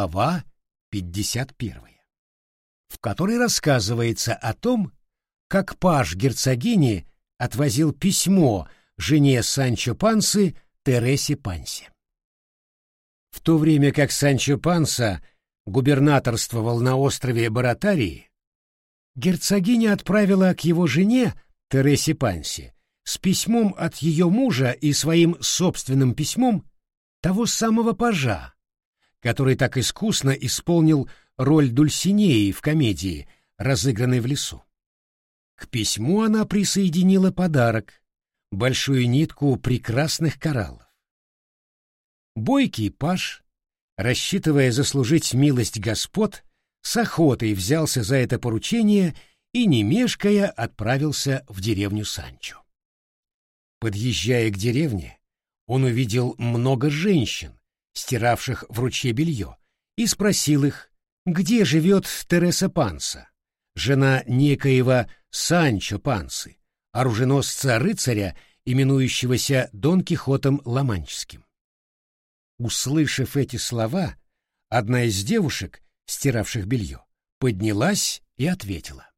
Глава 51, в которой рассказывается о том, как паж герцогини отвозил письмо жене Санчо Пансы Тересе Пансе. В то время как Санчо Панса губернаторствовал на острове Баратарии, герцогиня отправила к его жене Тересе Пансе с письмом от ее мужа и своим собственным письмом того самого пажа, который так искусно исполнил роль Дульсинеи в комедии, разыгранной в лесу. К письму она присоединила подарок — большую нитку прекрасных кораллов. Бойкий паж, рассчитывая заслужить милость господ, с охотой взялся за это поручение и, не мешкая, отправился в деревню Санчо. Подъезжая к деревне, он увидел много женщин, стиравших в ручье белье, и спросил их, где живет Тереса Панса, жена некоего Санчо Пансы, оруженосца-рыцаря, именующегося Дон Кихотом Ломанческим. Услышав эти слова, одна из девушек, стиравших белье, поднялась и ответила.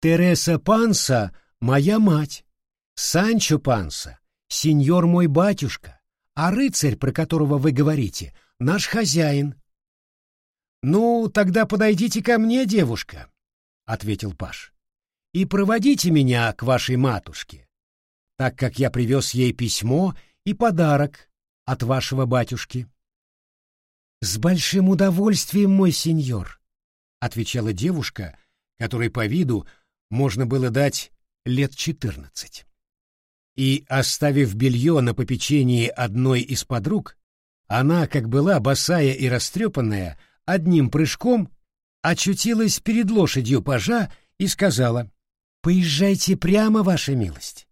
«Тереса Панса — моя мать, Санчо Панса — сеньор мой батюшка, а рыцарь, про которого вы говорите, наш хозяин». «Ну, тогда подойдите ко мне, девушка», — ответил Паш, — «и проводите меня к вашей матушке, так как я привез ей письмо и подарок, от вашего батюшки. С большим удовольствием, мой сеньор, отвечала девушка, которой по виду можно было дать лет четырнадцать. И, оставив белье на попечении одной из подруг, она, как была босая и растрепанная, одним прыжком очутилась перед лошадью пажа и сказала, «Поезжайте прямо, ваша милость.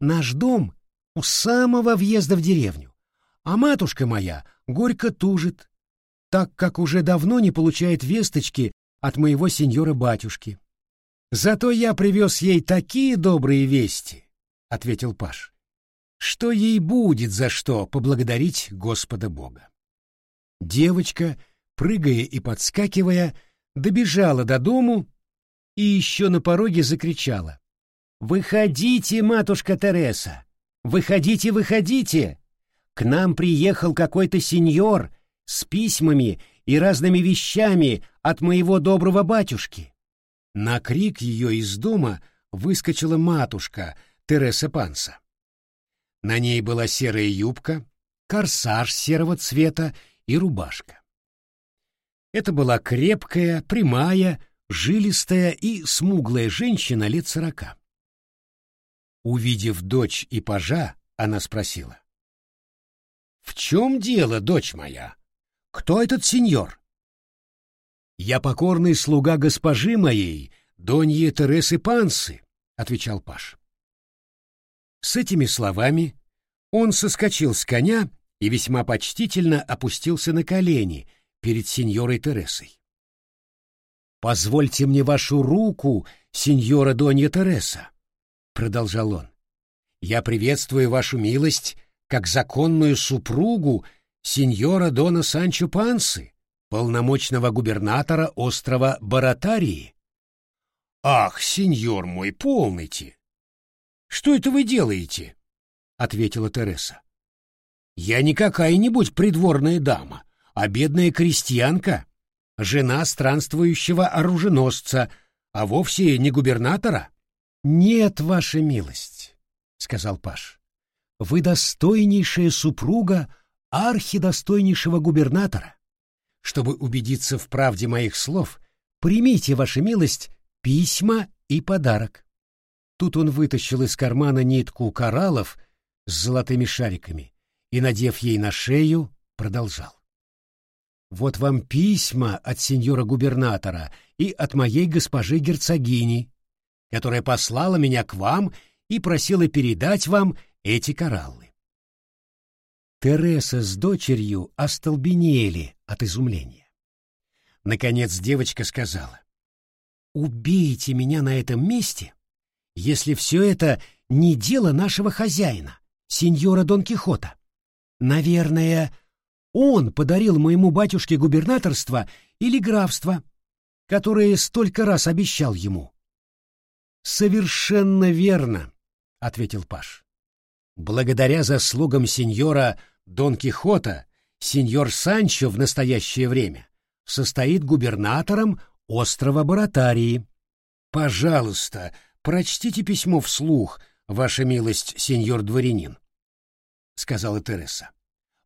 Наш дом у самого въезда в деревню а матушка моя горько тужит, так как уже давно не получает весточки от моего сеньора-батюшки. Зато я привез ей такие добрые вести, — ответил Паш, — что ей будет за что поблагодарить Господа Бога. Девочка, прыгая и подскакивая, добежала до дому и еще на пороге закричала. «Выходите, матушка Тереса! Выходите, выходите! К нам приехал какой-то сеньор с письмами и разными вещами от моего доброго батюшки. На крик ее из дома выскочила матушка Тереса Панса. На ней была серая юбка, корсаж серого цвета и рубашка. Это была крепкая, прямая, жилистая и смуглая женщина лет сорока. Увидев дочь и пажа, она спросила. В чем дело, дочь моя? Кто этот сеньор? Я покорный слуга госпожи моей, Доньи Тересы Пансы, отвечал Паш. С этими словами он соскочил с коня и весьма почтительно опустился на колени перед сеньорой Тересой. «Позвольте мне вашу руку, сеньора Донья Тереса», — продолжал он. «Я приветствую вашу милость как законную супругу сеньора Дона Санчо Пансы, полномочного губернатора острова Баратарии. «Ах, сеньор мой, полните! Что это вы делаете?» — ответила Тереса. «Я не какая-нибудь придворная дама, а бедная крестьянка, жена странствующего оруженосца, а вовсе не губернатора». «Нет, ваша милость», — сказал Паш вы достойнейшая супруга архидостойнейшего губернатора. Чтобы убедиться в правде моих слов, примите, ваша милость, письма и подарок. Тут он вытащил из кармана нитку кораллов с золотыми шариками и, надев ей на шею, продолжал. Вот вам письма от сеньора-губернатора и от моей госпожи герцогини, которая послала меня к вам и просила передать вам эти кораллы. Тереса с дочерью остолбенели от изумления. Наконец девочка сказала, «Убейте меня на этом месте, если все это не дело нашего хозяина, сеньора Дон Кихота. Наверное, Он подарил моему батюшке губернаторство или графство, которое столько раз обещал ему. Совершенно верно, ответил Паш. Благодаря заслугам сеньора Дон Кихота, сеньор Санчо в настоящее время состоит губернатором острова Баратарии. Пожалуйста, прочтите письмо вслух, ваша милость, сеньор дворянин, сказала Тереса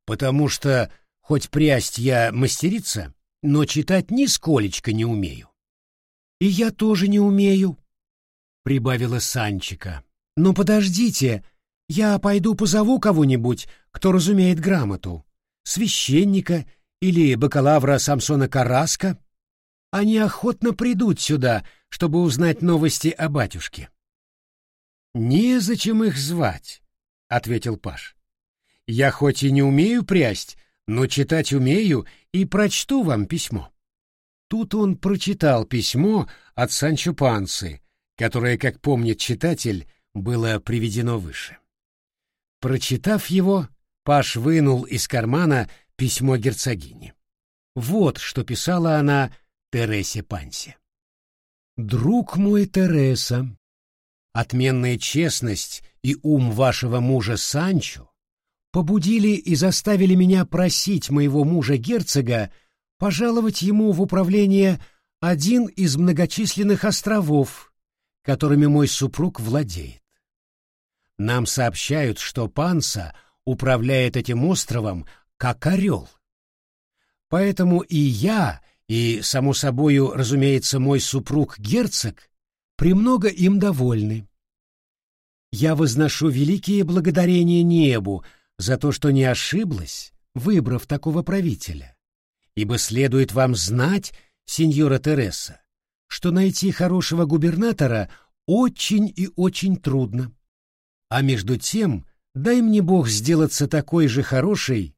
потому что, хоть прясть я мастерица, но читать нисколечко не умею. — И я тоже не умею, — прибавила Санчика. — Но подождите, я пойду позову кого-нибудь, кто разумеет грамоту, священника или бакалавра Самсона Караска. Они охотно придут сюда, чтобы узнать новости о батюшке. — Незачем их звать, — ответил Паш. Я хоть и не умею прясть, но читать умею и прочту вам письмо. Тут он прочитал письмо от Санчо Пансы, которое, как помнит читатель, было приведено выше. Прочитав его, Паш вынул из кармана письмо герцогини. Вот что писала она Тересе Пансе. «Друг мой Тереса, отменная честность и ум вашего мужа Санчо побудили и заставили меня просить моего мужа-герцога пожаловать ему в управление один из многочисленных островов, которыми мой супруг владеет. Нам сообщают, что Панса управляет этим островом как орел. Поэтому и я, и, само собою, разумеется, мой супруг-герцог, премного им довольны. Я возношу великие благодарения небу за то, что не ошиблась, выбрав такого правителя. Ибо следует вам знать, сеньора Тереса, что найти хорошего губернатора очень и очень трудно. А между тем, дай мне Бог сделаться такой же хорошей,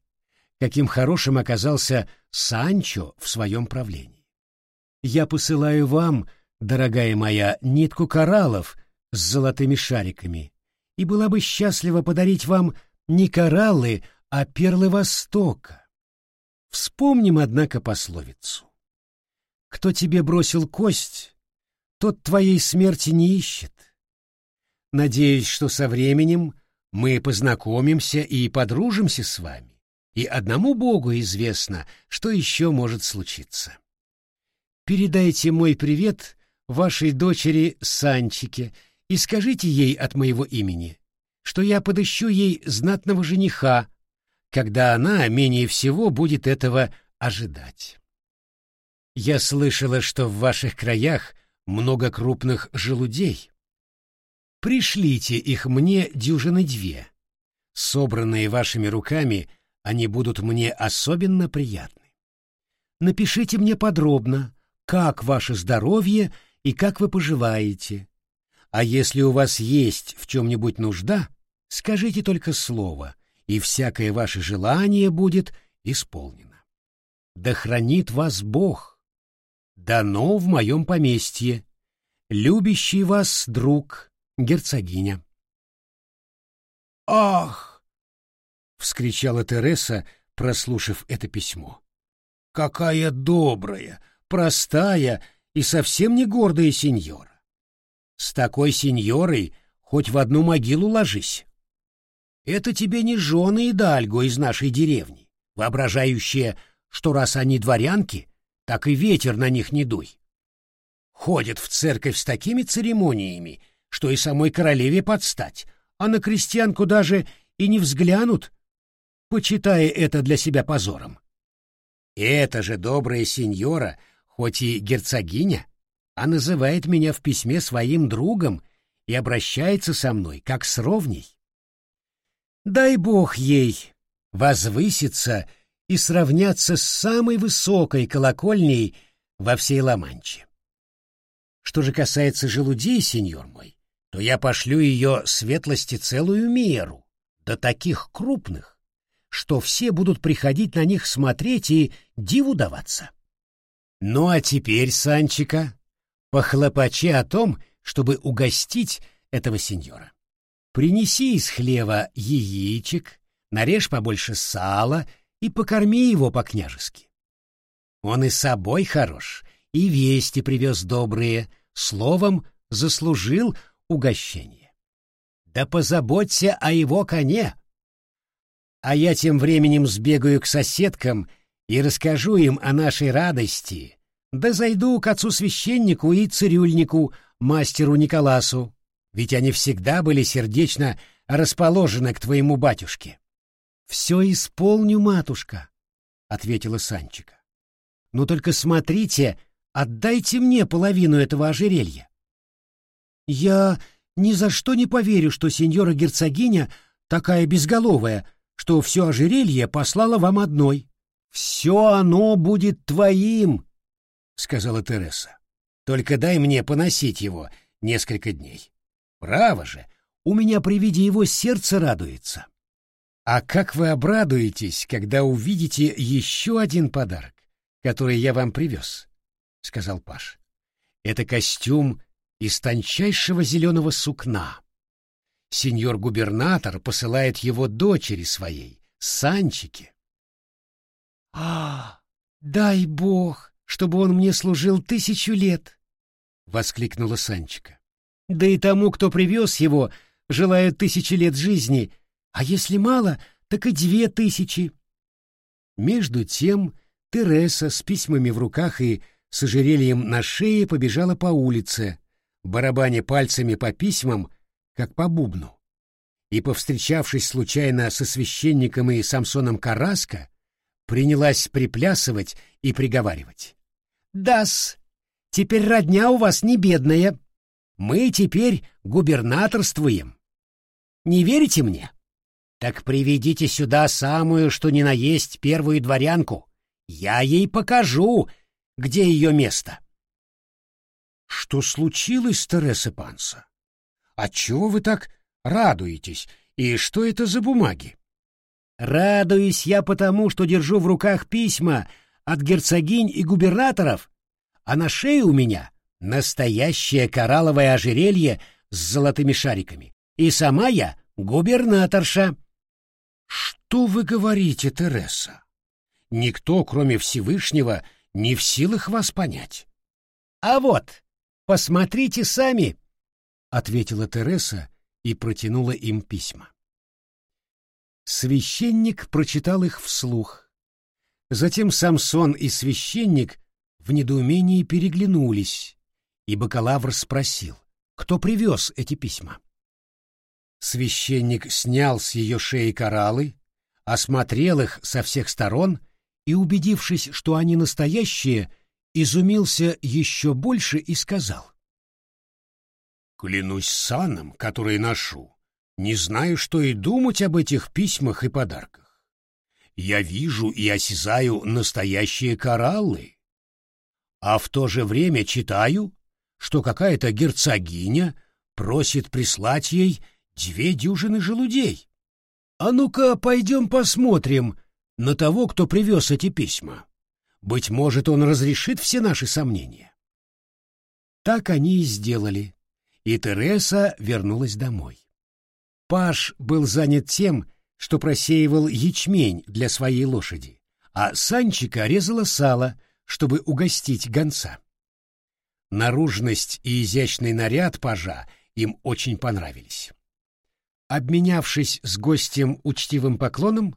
каким хорошим оказался Санчо в своем правлении. Я посылаю вам, дорогая моя, нитку кораллов с золотыми шариками, и была бы счастлива подарить вам не кораллы, а перлы Востока. Вспомним, однако, пословицу. Кто тебе бросил кость, тот твоей смерти не ищет. Надеюсь, что со временем мы познакомимся и подружимся с вами, и одному Богу известно, что еще может случиться. Передайте мой привет вашей дочери Санчике и скажите ей от моего имени, что я подыщу ей знатного жениха, когда она менее всего будет этого ожидать. Я слышала, что в ваших краях много крупных желудей. Пришлите их мне дюжины две. Собранные вашими руками, они будут мне особенно приятны. Напишите мне подробно, как ваше здоровье и как вы поживаете, а если у вас есть в чем-нибудь нужда, скажите только слово, и всякое ваше желание будет исполнено. Да хранит вас Бог. Дано в моем поместье. Любящий вас друг, герцогиня. «Ах!» — вскричала Тереса, прослушав это письмо. «Какая добрая, простая и совсем не гордая сеньора! С такой сеньорой хоть в одну могилу ложись. Это тебе не жены и дальго из нашей деревни, воображающие, что раз они дворянки, так и ветер на них не дуй. Ходят в церковь с такими церемониями, что и самой королеве подстать, а на крестьянку даже и не взглянут, почитая это для себя позором. Это же добрая сеньора, хоть и герцогиня, а называет меня в письме своим другом и обращается со мной как с ровней. Дай Бог ей возвыситься и сравняться с самой высокой колокольней во всей Ла-Манче. Что же касается желудей, сеньор мой, то я пошлю ее светлости целую меру, до таких крупных, что все будут приходить на них смотреть и диву даваться. Ну а теперь, Санчика, Похлопочи о том, чтобы угостить этого сеньора. Принеси из хлева яичек, нарежь побольше сала и покорми его по-княжески. Он и собой хорош, и вести привез добрые, словом, заслужил угощение. Да позаботься о его коне. А я тем временем сбегаю к соседкам и расскажу им о нашей радости, да зайду к отцу-священнику и цирюльнику, мастеру Николасу, ведь они всегда были сердечно расположены к твоему батюшке. — Все исполню, матушка, — ответила Санчика. — Но только смотрите, отдайте мне половину этого ожерелья. — Я ни за что не поверю, что сеньора-герцогиня такая безголовая, что все ожерелье послала вам одной. — Все оно будет твоим, — сказала Тереса. — Только дай мне поносить его несколько дней. Право же, у меня при виде его сердце радуется. А как вы обрадуетесь, когда увидите еще один подарок, который я вам привез, — сказал Паш. Это костюм из тончайшего зеленого сукна. Сеньор-губернатор посылает его дочери своей, Санчике. — А, дай бог, чтобы он мне служил тысячу лет! — воскликнула Санчика. Да и тому, кто привез его, желаю тысячи лет жизни, а если мало, так и две тысячи. Между тем Тереса с письмами в руках и с ожерельем на шее побежала по улице, барабаня пальцами по письмам, как по бубну. И, повстречавшись случайно со священником и Самсоном Караско, принялась приплясывать и приговаривать. «Да-с, теперь родня у вас не бедная, мы теперь губернаторствуем. Не верите мне? Так приведите сюда самую, что ни на есть, первую дворянку. Я ей покажу, где ее место. Что случилось, Тереса Панса? Отчего вы так радуетесь, и что это за бумаги? Радуюсь я потому, что держу в руках письма от герцогинь и губернаторов, а на шее у меня Настоящее коралловое ожерелье с золотыми шариками. И сама я губернаторша. Что вы говорите, Тереса? Никто, кроме Всевышнего, не в силах вас понять. А вот, посмотрите сами, ответила Тереса и протянула им письма. Священник прочитал их вслух. Затем Самсон и священник в недоумении переглянулись и бакалавр спросил, кто привез эти письма. Священник снял с ее шеи кораллы, осмотрел их со всех сторон и, убедившись, что они настоящие, изумился еще больше и сказал. «Клянусь саном, который ношу, не знаю, что и думать об этих письмах и подарках. Я вижу и осязаю настоящие кораллы, а в то же время читаю, что какая-то герцогиня просит прислать ей две дюжины желудей. А ну-ка, пойдем посмотрим на того, кто привез эти письма. Быть может, он разрешит все наши сомнения. Так они и сделали, и Тереса вернулась домой. Паш был занят тем, что просеивал ячмень для своей лошади, а Санчика резала сало, чтобы угостить гонца. Наружность и изящный наряд пажа им очень понравились. Обменявшись с гостем учтивым поклоном,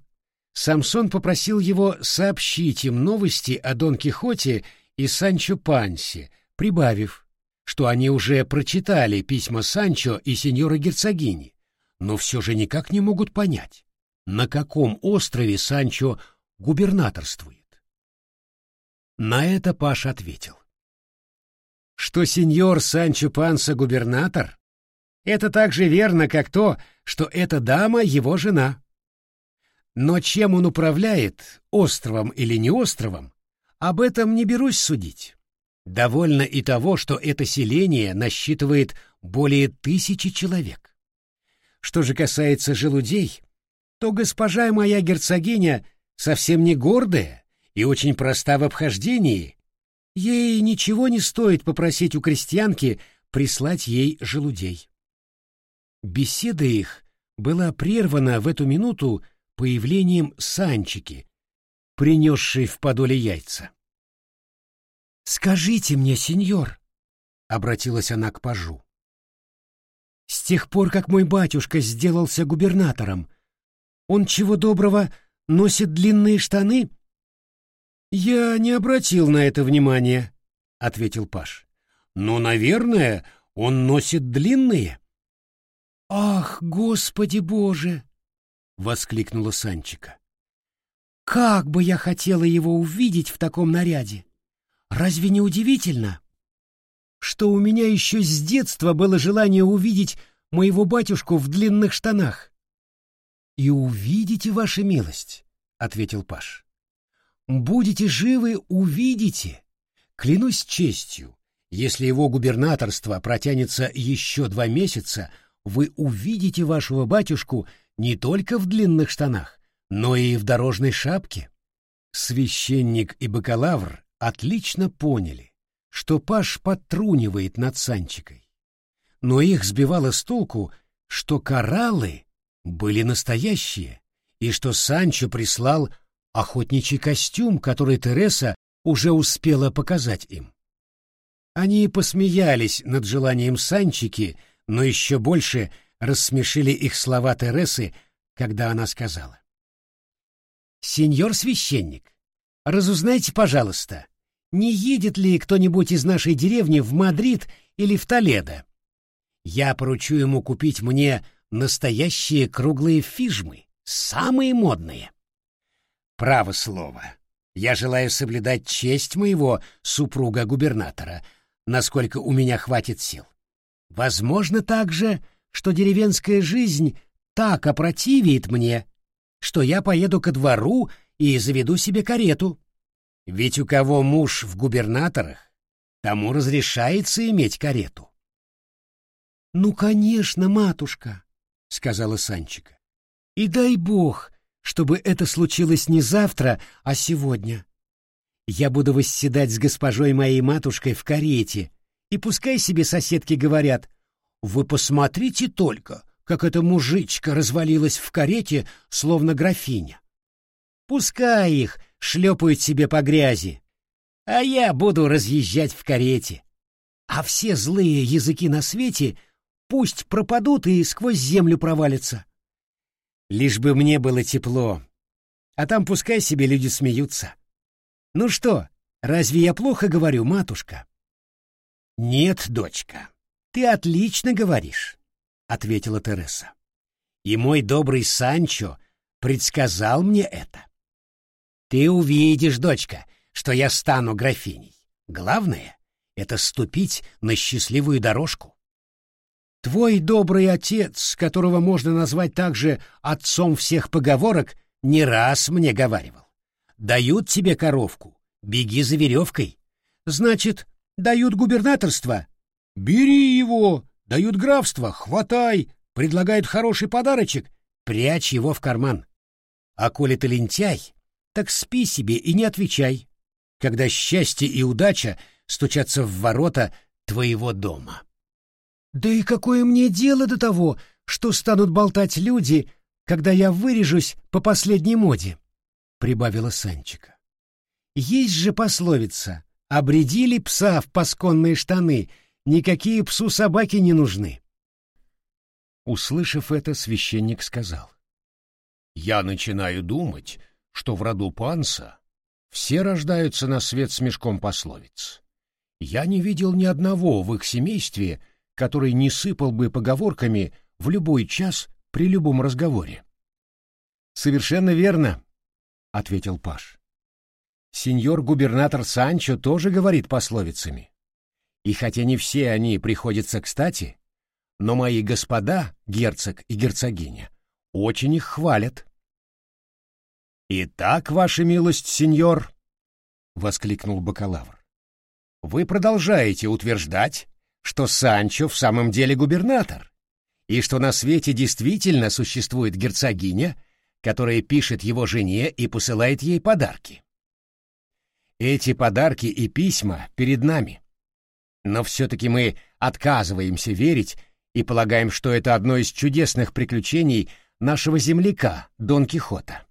Самсон попросил его сообщить им новости о Дон Кихоте и Санчо Пансе, прибавив, что они уже прочитали письма Санчо и сеньора герцогини, но все же никак не могут понять, на каком острове Санчо губернаторствует. На это Паш ответил что сеньор Санчо Панса губернатор, это так же верно, как то, что эта дама его жена. Но чем он управляет, островом или не островом, об этом не берусь судить. Довольно и того, что это селение насчитывает более тысячи человек. Что же касается желудей, то госпожа моя герцогиня совсем не гордая и очень проста в обхождении Ей ничего не стоит попросить у крестьянки прислать ей желудей. Беседа их была прервана в эту минуту появлением Санчики принесший в подоле яйца. «Скажите мне, сеньор», — обратилась она к пажу, — «с тех пор, как мой батюшка сделался губернатором, он чего доброго носит длинные штаны?» «Я не обратил на это внимания», — ответил паж. «Но, наверное, он носит длинные». «Ах, Господи Боже!» — воскликнула Санчика. «Как бы я хотела его увидеть в таком наряде! Разве не удивительно, что у меня еще с детства было желание увидеть моего батюшку в длинных штанах?» «И увидите, ваша милость», — ответил Паш. «Будете живы, увидите. Клянусь честью, если его губернаторство протянется еще два месяца, вы увидите вашего батюшку не только в длинных штанах, но и в дорожной шапке. Священник и бакалавр отлично поняли, что Паш подтрунивает над Санчикой. Но их сбивало с толку, что кораллы были настоящие, и что Санчо прислал охотничий костюм, который Тереса уже успела показать им. Они посмеялись над желанием Санчики, но еще больше рассмешили их слова Тересы, когда она сказала. «Сеньор священник, разузнайте, пожалуйста, не едет ли кто-нибудь из нашей деревни в Мадрид или в Толедо? Я поручу ему купить мне настоящие круглые фижмы, самые модные. Право слово, я желаю соблюдать честь моего супруга-губернатора, насколько у меня хватит сил. Возможно также, что деревенская жизнь так опротивит мне, что я поеду ко двору и заведу себе карету. Ведь у кого муж в губернаторах, тому разрешается иметь карету. — Ну, конечно, матушка, — сказала Санчика. — И дай бог, чтобы это случилось не завтра, а сегодня. Я буду восседать с госпожой моей матушкой в карете, и пускай себе соседки говорят, «Вы посмотрите только, как эта мужичка развалилась в карете, словно графиня». Пускай их шлепают себе по грязи, а я буду разъезжать в карете. А все злые языки на свете пусть пропадут и сквозь землю провалятся. Лишь бы мне было тепло, а там пускай себе люди смеются. Ну что, разве я плохо говорю, матушка? Нет, дочка, ты отлично говоришь, ответила Тереса. И мой добрый Санчо предсказал мне это. Ты увидишь, дочка, что я стану графиней. Главное — это ступить на счастливую дорожку. Твой добрый отец, которого можно назвать также отцом всех поговорок, не раз мне говаривал. Дают тебе коровку, беги за веревкой. Значит, дают губернаторство? Бери его, дают графство, хватай, предлагают хороший подарочек, прячь его в карман. А коли ты лентяй, так спи себе и не отвечай, когда счастье и удача стучатся в ворота твоего дома. Да и какое мне дело до того, что станут болтать люди, когда я вырежусь по последней моде? прибавила Санчика. Есть же пословица: обредили пса в пасконные штаны, никакие псу собаки не нужны. Услышав это, священник сказал: "Я начинаю думать, что в роду Панса все рождаются на свет с мешком пословиц. Я не видел ни одного в их семействе, который не сыпал бы поговорками в любой час при любом разговоре. Совершенно верно, ответил Паш. Сеньор губернатор Санчо тоже говорит пословицами. И хотя не все они приходятся кстати, но мои господа, герцог и герцогиня, очень их хвалят. «Итак, ваша милость, сеньор», — воскликнул бакалавр, — «вы продолжаете утверждать, что Санчо в самом деле губернатор, и что на свете действительно существует герцогиня, которая пишет его жене и посылает ей подарки. Эти подарки и письма перед нами. Но все-таки мы отказываемся верить и полагаем, что это одно из чудесных приключений нашего земляка Дон Кихота.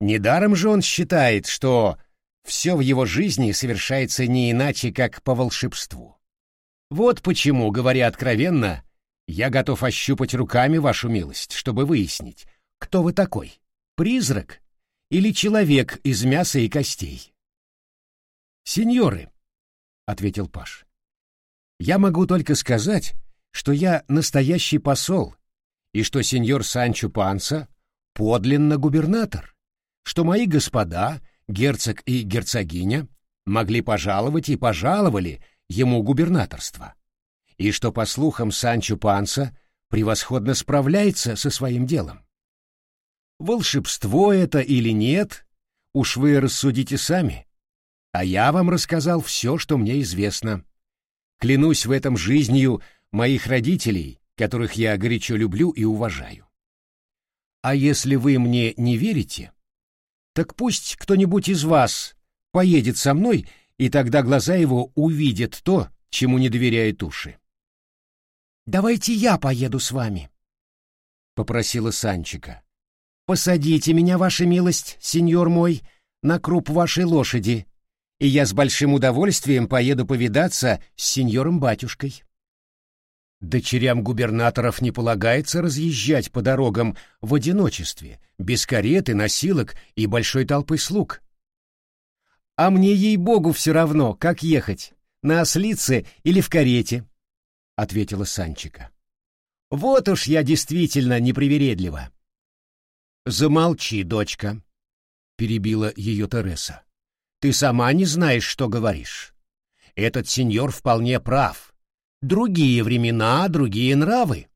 Недаром же он считает, что все в его жизни совершается не иначе, как по волшебству. Вот почему, говоря откровенно, я готов ощупать руками вашу милость, чтобы выяснить, кто вы такой, призрак или человек из мяса и костей. «Сеньоры», — ответил Паш, — «я могу только сказать, что я настоящий посол, и что сеньор Санчо Панса — подлинно губернатор, что мои господа, герцог и герцогиня, могли пожаловать и пожаловали ему губернаторство, и что, по слухам, Санчо Панса превосходно справляется со своим делом. Волшебство это или нет, уж вы рассудите сами, а я вам рассказал все, что мне известно. Клянусь в этом жизнью моих родителей, которых я горячо люблю и уважаю. А если вы мне не верите, так пусть кто-нибудь из вас поедет со мной, и тогда глаза его увидят то, чему не доверяют уши. «Давайте я поеду с вами», — попросила Санчика. «Посадите меня, ваша милость, сеньор мой, на круп вашей лошади, и я с большим удовольствием поеду повидаться с сеньором-батюшкой». Дочерям губернаторов не полагается разъезжать по дорогам в одиночестве, без кареты, носилок и большой толпы слуг. А мне, ей-богу, все равно, как ехать, на ослице или в карете, — ответила Санчика. Вот уж я действительно непривередлива. Замолчи, дочка, — перебила ее Тереса. Ты сама не знаешь, что говоришь. Этот сеньор вполне прав. Другие времена, другие нравы.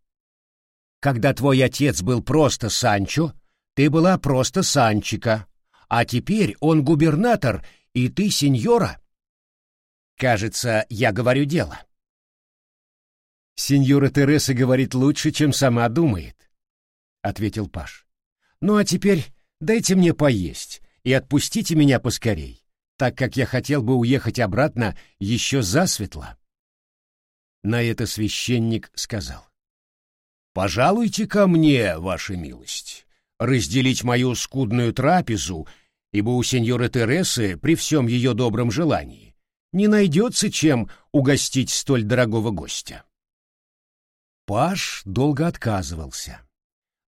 Когда твой отец был просто Санчо, ты была просто Санчика, а теперь он губернатор — и ты, сеньора? Кажется, я говорю дело. Сеньора Тереса говорит лучше, чем сама думает, ответил Паш. Ну а теперь дайте мне поесть и отпустите меня поскорей, так как я хотел бы уехать обратно еще засветло. На это священник сказал. «Пожалуйте ко мне, ваша милость, разделить мою скудную трапезу ибо у сеньоры Тересы, при всем ее добром желании, не найдется чем угостить столь дорогого гостя. Паш долго отказывался,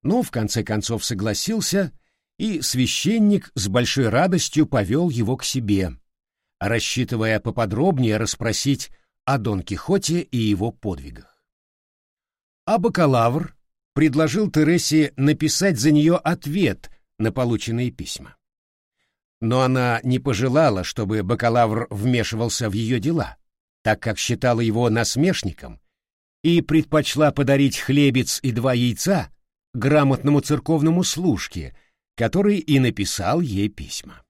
но в конце концов согласился, и священник с большой радостью повел его к себе, рассчитывая поподробнее расспросить о Дон Кихоте и его подвигах. А бакалавр предложил Тересе написать за нее ответ на полученные письма но она не пожелала, чтобы бакалавр вмешивался в ее дела, так как считала его насмешником, и предпочла подарить хлебец и два яйца грамотному церковному служке, который и написал ей письма.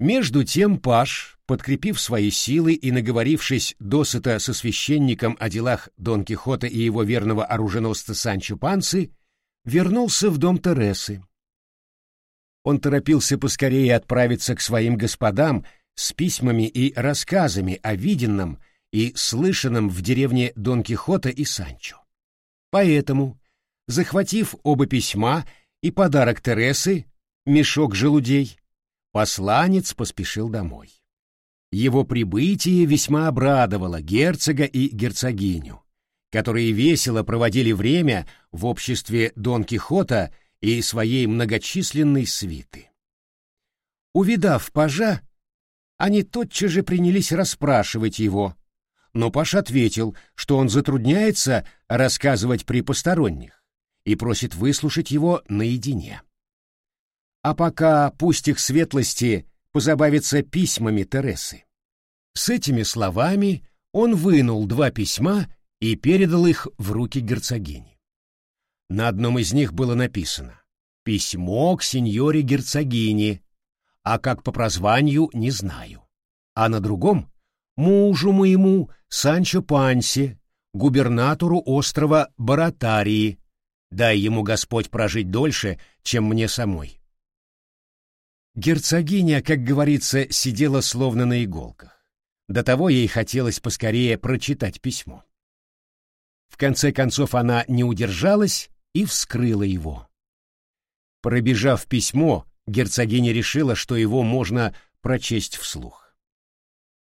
Между тем Паш, подкрепив свои силы и наговорившись досыта со священником о делах Дон Кихота и его верного оруженосца Санчо Пансы, вернулся в дом Тересы, он торопился поскорее отправиться к своим господам с письмами и рассказами о виденном и слышанном в деревне Дон Кихота и Санчо. Поэтому, захватив оба письма и подарок Тересы, мешок желудей, посланец поспешил домой. Его прибытие весьма обрадовало герцога и герцогиню, которые весело проводили время в обществе Дон Кихота и своей многочисленной свиты. Увидав пажа, они тотчас же принялись расспрашивать его, но паж ответил, что он затрудняется рассказывать при посторонних и просит выслушать его наедине. А пока пусть их светлости позабавятся письмами Тересы. С этими словами он вынул два письма и передал их в руки герцогини. На одном из них было написано «Письмо к сеньоре герцогине», а как по прозванию не знаю. А на другом «Мужу моему Санчо Панси, губернатору острова Баратарии, дай ему Господь прожить дольше, чем мне самой». Герцогиня, как говорится, сидела словно на иголках. До того ей хотелось поскорее прочитать письмо. В конце концов она не удержалась и вскрыла его. Пробежав письмо, герцогиня решила, что его можно прочесть вслух.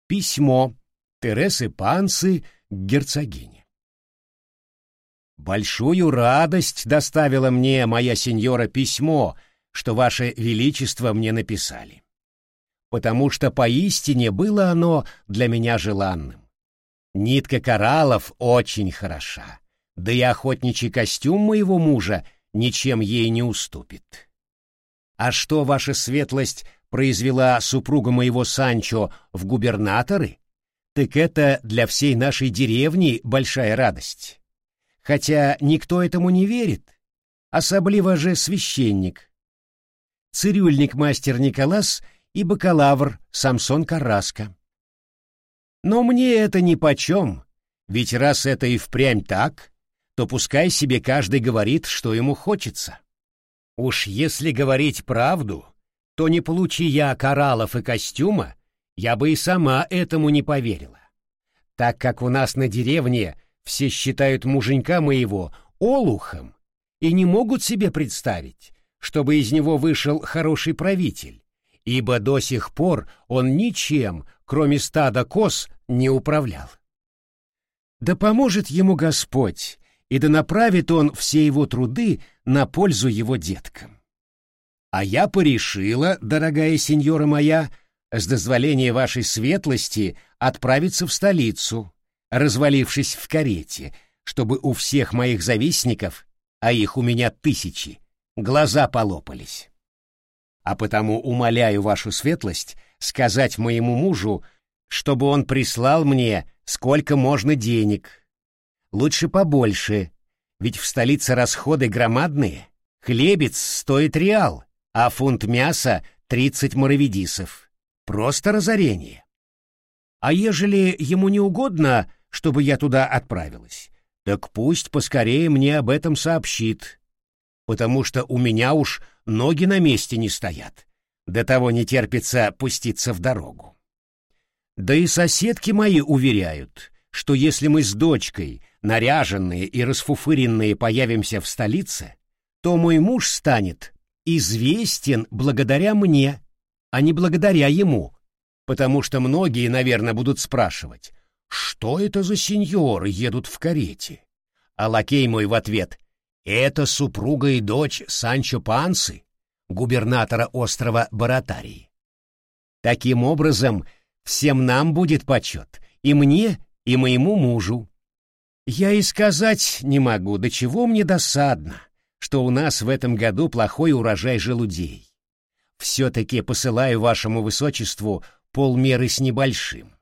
Письмо Тересы Пансы к герцогине. «Большую радость доставила мне, моя сеньора, письмо, что ваше величество мне написали, потому что поистине было оно для меня желанным. Нитка кораллов очень хороша, да и охотничий костюм моего мужа ничем ей не уступит. А что ваша светлость произвела супруга моего Санчо в губернаторы, так это для всей нашей деревни большая радость. Хотя никто этому не верит, особливо же священник. Цирюльник мастер Николас и бакалавр Самсон Караска. Но мне это нипочем, ведь раз это и впрямь так, то пускай себе каждый говорит, что ему хочется. Уж если говорить правду, то не получи я кораллов и костюма, я бы и сама этому не поверила. Так как у нас на деревне все считают муженька моего олухом и не могут себе представить, чтобы из него вышел хороший правитель, ибо до сих пор он ничем, кроме стада коз, не управлял. Да поможет ему Господь, и да направит он все его труды на пользу его деткам. А я порешила, дорогая сеньора моя, — с дозволения вашей светлости отправиться в столицу, развалившись в карете, чтобы у всех моих завистников, а их у меня тысячи, глаза полопались. А потому умоляю вашу светлость сказать моему мужу, чтобы он прислал мне сколько можно денег. Лучше побольше, ведь в столице расходы громадные. Хлебец стоит реал, а фунт мяса — тридцать моровидисов. Просто разорение. А ежели ему не угодно, чтобы я туда отправилась, так пусть поскорее мне об этом сообщит, потому что у меня уж ноги на месте не стоят. До того не терпится пуститься в дорогу. Да и соседки мои уверяют, что если мы с дочкой, наряженные и расфуфыренные, появимся в столице, то мой муж станет известен благодаря мне, а не благодаря ему, потому что многие, наверное, будут спрашивать, что это за сеньоры едут в карете? А лакей мой в ответ, это супруга и дочь Санчо Пансы, губернатора острова Баратарии. Таким образом, всем нам будет почет, и мне, и моему мужу. Я и сказать не могу, до чего мне досадно, что у нас в этом году плохой урожай желудей все-таки посылаю вашему высочеству полмеры с небольшим.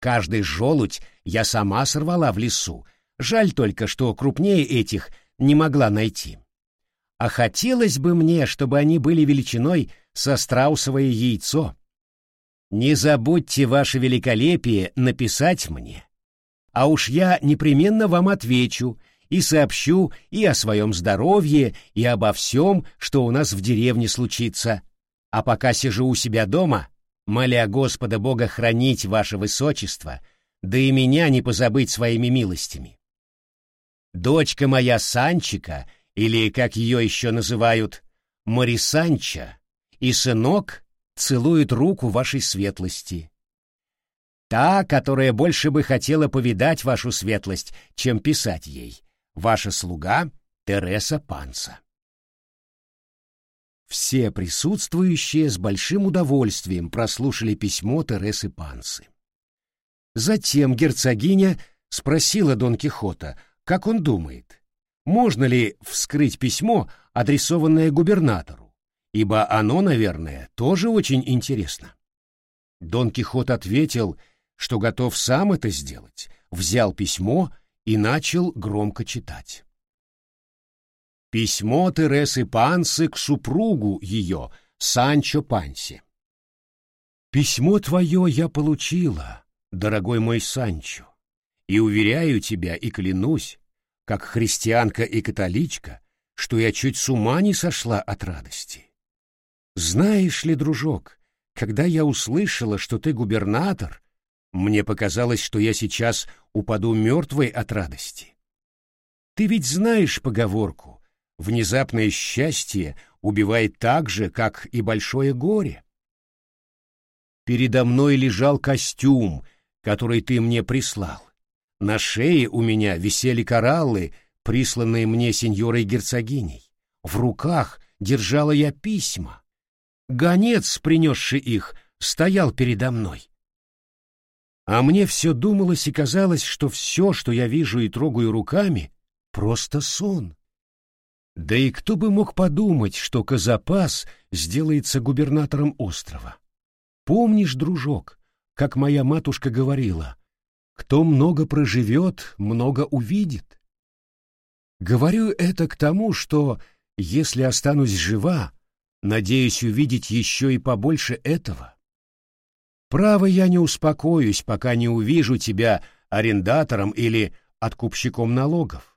Каждый желудь я сама сорвала в лесу, жаль только, что крупнее этих не могла найти. А хотелось бы мне, чтобы они были величиной со страусовое яйцо. Не забудьте, ваше великолепие, написать мне. А уж я непременно вам отвечу и сообщу и о своем здоровье, и обо всем, что у нас в деревне случится. А пока сижу у себя дома, моля Господа Бога хранить ваше высочество, да и меня не позабыть своими милостями. Дочка моя Санчика, или, как ее еще называют, Марисанча, и сынок целуют руку вашей светлости. Та, которая больше бы хотела повидать вашу светлость, чем писать ей, ваша слуга Тереса Панса. Все присутствующие с большим удовольствием прослушали письмо Тересы Пансы. Затем герцогиня спросила Дон Кихота, как он думает, можно ли вскрыть письмо, адресованное губернатору, ибо оно, наверное, тоже очень интересно. Дон Кихот ответил, что готов сам это сделать, взял письмо и начал громко читать. Письмо Тересы Пансы к супругу ее, Санчо Панси. Письмо твое я получила, дорогой мой Санчо, и уверяю тебя и клянусь, как христианка и католичка, что я чуть с ума не сошла от радости. Знаешь ли, дружок, когда я услышала, что ты губернатор, мне показалось, что я сейчас упаду мертвой от радости. Ты ведь знаешь поговорку Внезапное счастье убивает так же, как и большое горе. Передо мной лежал костюм, который ты мне прислал. На шее у меня висели кораллы, присланные мне сеньорой-герцогиней. В руках держала я письма. Гонец, принесший их, стоял передо мной. А мне все думалось и казалось, что все, что я вижу и трогаю руками, просто сон. Да и кто бы мог подумать, что Казапас сделается губернатором острова? Помнишь, дружок, как моя матушка говорила, кто много проживет, много увидит? Говорю это к тому, что, если останусь жива, надеюсь увидеть еще и побольше этого. Право, я не успокоюсь, пока не увижу тебя арендатором или откупщиком налогов.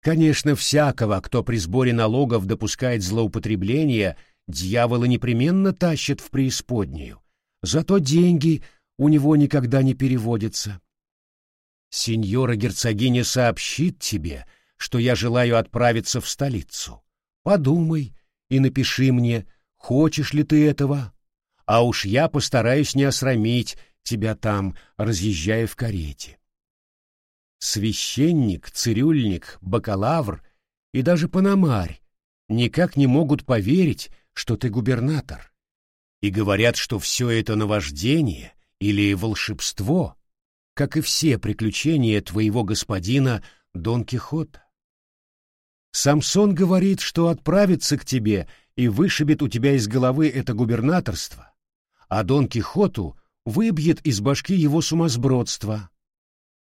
Конечно, всякого, кто при сборе налогов допускает злоупотребление, дьявола непременно тащат в преисподнюю. Зато деньги у него никогда не переводятся. Сеньора-герцогиня сообщит тебе, что я желаю отправиться в столицу. Подумай и напиши мне, хочешь ли ты этого, а уж я постараюсь не осрамить тебя там, разъезжая в карете. Священник, цирюльник, бакалавр и даже пономарь никак не могут поверить, что ты губернатор. И говорят, что все это наваждение или волшебство, как и все приключения твоего господина Дон Кихота. Самсон говорит, что отправится к тебе и вышибет у тебя из головы это губернаторство, а Дон Кихоту выбьет из башки его сумасбродство.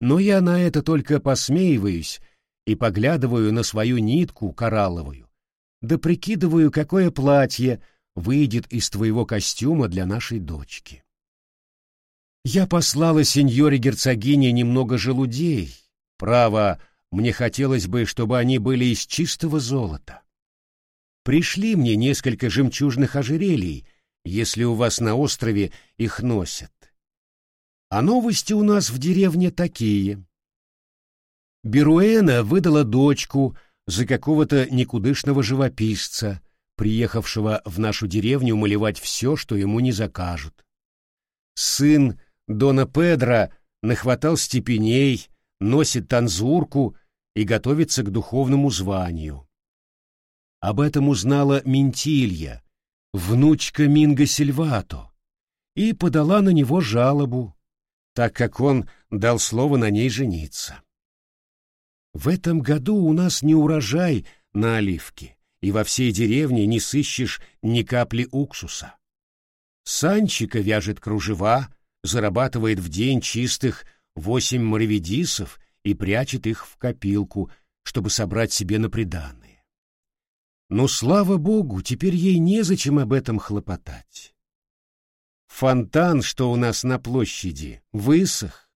Но я на это только посмеиваюсь и поглядываю на свою нитку коралловую, да прикидываю, какое платье выйдет из твоего костюма для нашей дочки. Я послала сеньоре-герцогине немного желудей. Право, мне хотелось бы, чтобы они были из чистого золота. Пришли мне несколько жемчужных ожерелий — если у вас на острове их носят. А новости у нас в деревне такие. Беруэна выдала дочку за какого-то никудышного живописца, приехавшего в нашу деревню малевать все, что ему не закажут. Сын Дона Педро нахватал степеней, носит танзурку и готовится к духовному званию. Об этом узнала Ментилья, внучка Минго Сильвато, и подала на него жалобу, так как он дал слово на ней жениться. В этом году у нас не урожай на оливки, и во всей деревне не сыщешь ни капли уксуса. Санчика вяжет кружева, зарабатывает в день чистых восемь мураведисов и прячет их в копилку, чтобы собрать себе на приданное. Но, слава богу, теперь ей незачем об этом хлопотать. Фонтан, что у нас на площади, высох.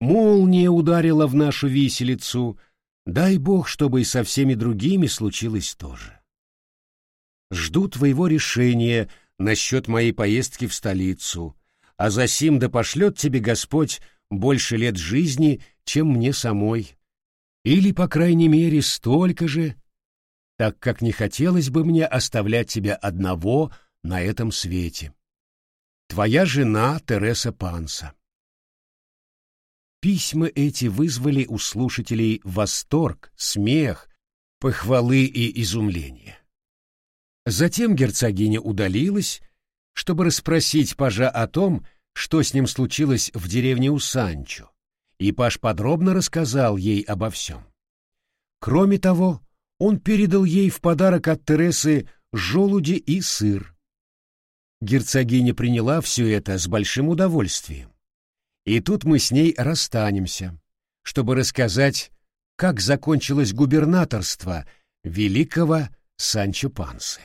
Молния ударила в нашу виселицу. Дай бог, чтобы и со всеми другими случилось то же. Жду твоего решения насчет моей поездки в столицу, а за сим да пошлет тебе Господь больше лет жизни, чем мне самой. Или, по крайней мере, столько же, так как не хотелось бы мне оставлять тебя одного на этом свете. Твоя жена Тереса Панса. Письма эти вызвали у слушателей восторг, смех, похвалы и изумление. Затем герцогиня удалилась, чтобы расспросить пажа о том, что с ним случилось в деревне у Санчо, и паж подробно рассказал ей обо всем. Кроме того, он передал ей в подарок от Тересы желуди и сыр. Герцогиня приняла все это с большим удовольствием. И тут мы с ней расстанемся, чтобы рассказать, как закончилось губернаторство великого Санчо Пансы.